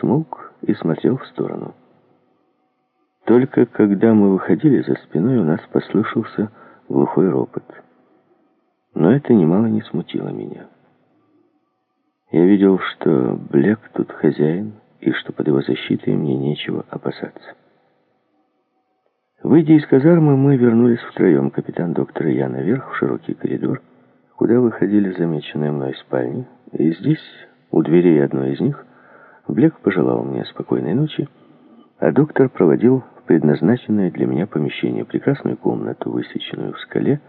смолк и смотрел в сторону. Только когда мы выходили за спиной, у нас послышался глухой ропот. Но это немало не смутило меня. Я видел, что Блек тут хозяин, и что под его защитой мне нечего опасаться. Выйдя из казармы, мы вернулись втроем, капитан, доктор и я, наверх в широкий коридор, куда выходили замеченные мной спальни, и здесь, у дверей одной из них, Блек пожелал мне спокойной ночи, а доктор проводил в предназначенное для меня помещение, прекрасную комнату, высеченную в скале,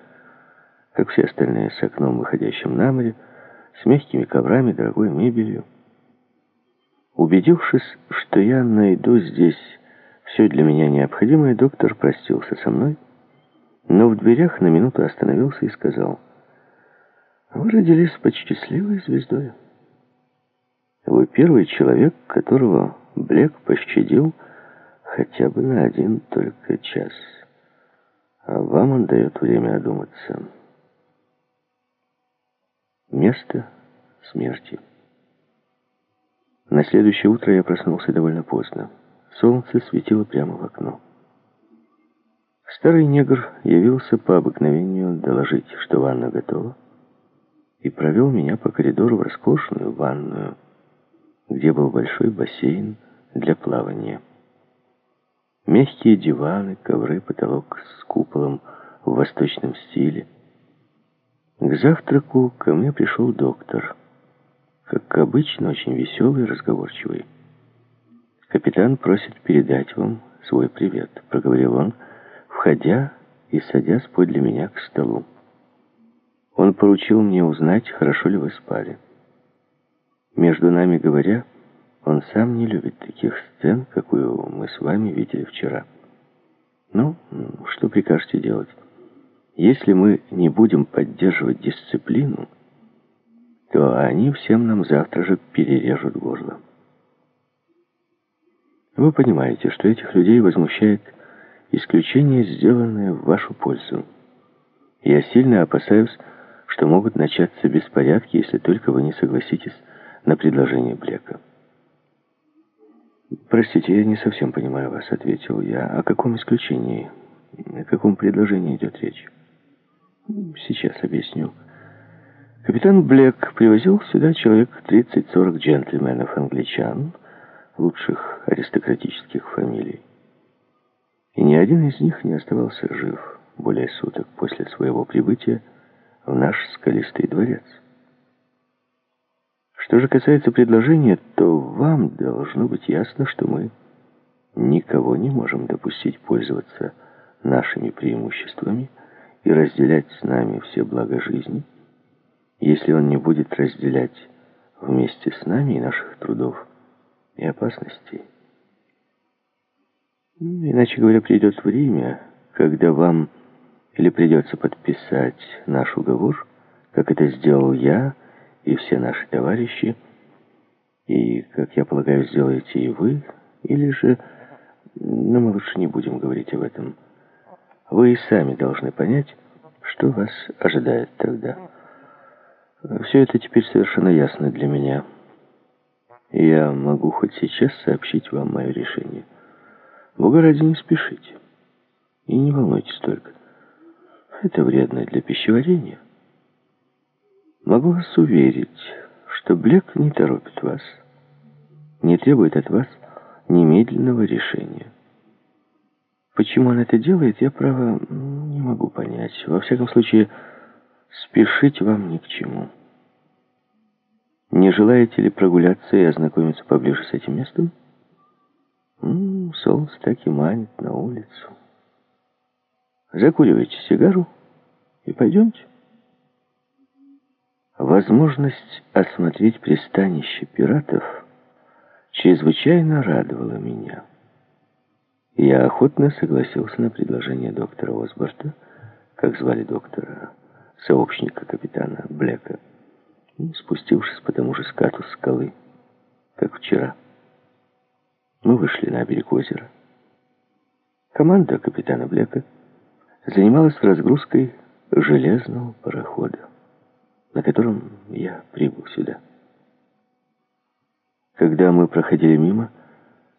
как все остальные, с окном, выходящим на море, с мягкими коврами, дорогой мебелью. Убедившись, что я найду здесь все для меня необходимое, доктор простился со мной, но в дверях на минуту остановился и сказал, «Вы родились под счастливой звездой. Вы первый человек, которого Блек пощадил хотя бы на один только час, а вам он дает время одуматься». Место смерти. На следующее утро я проснулся довольно поздно. Солнце светило прямо в окно. Старый негр явился по обыкновению доложить, что ванна готова, и провел меня по коридору в роскошную ванную, где был большой бассейн для плавания. Мягкие диваны, ковры, потолок с куполом в восточном стиле — к завтраку ко мне пришел доктор. Как обычно, очень веселый и разговорчивый. «Капитан просит передать вам свой привет», — проговорил он, входя и садясь подле меня к столу. Он поручил мне узнать, хорошо ли вы спали. Между нами говоря, он сам не любит таких сцен, какую мы с вами видели вчера. Ну, что прикажете делать? Если мы не будем поддерживать дисциплину, то они всем нам завтра же перережут горло. Вы понимаете, что этих людей возмущает исключение, сделанное в вашу пользу. Я сильно опасаюсь, что могут начаться беспорядки, если только вы не согласитесь на предложение Блека. «Простите, я не совсем понимаю вас», — ответил я. «О каком исключении? О каком предложении идет речь?» Сейчас объясню. Капитан Блек привозил сюда человек 30-40 джентльменов-англичан, лучших аристократических фамилий. И ни один из них не оставался жив более суток после своего прибытия в наш скалистый дворец. Что же касается предложения, то вам должно быть ясно, что мы никого не можем допустить пользоваться нашими преимуществами, и разделять с нами все блага жизни, если он не будет разделять вместе с нами и наших трудов и опасностей. Ну, иначе говоря, придет время, когда вам или придется подписать наш уговор, как это сделал я и все наши товарищи, и, как я полагаю, сделаете и вы, или же, но мы лучше не будем говорить об этом, вы и сами должны понять, что вас ожидает тогда. Все это теперь совершенно ясно для меня. Я могу хоть сейчас сообщить вам мое решение. Бога ради не спешите. И не волнуйтесь только. Это вредно для пищеварения. Могу вас уверить, что Блек не торопит вас, не требует от вас немедленного решения. Почему он это делает, я, право, не могу понять. Во всяком случае, спешить вам ни к чему. Не желаете ли прогуляться и ознакомиться поближе с этим местом? М солнце так и манит на улицу. Закуривайте сигару и пойдемте. Возможность осмотреть пристанище пиратов чрезвычайно радовала меня. Я охотно согласился на предложение доктора Осборта, как звали доктора, сообщника капитана Блека, спустившись по тому же скату скалы, как вчера. Мы вышли на берег озера. Команда капитана Блека занималась разгрузкой железного парохода, на котором я прибыл сюда. Когда мы проходили мимо,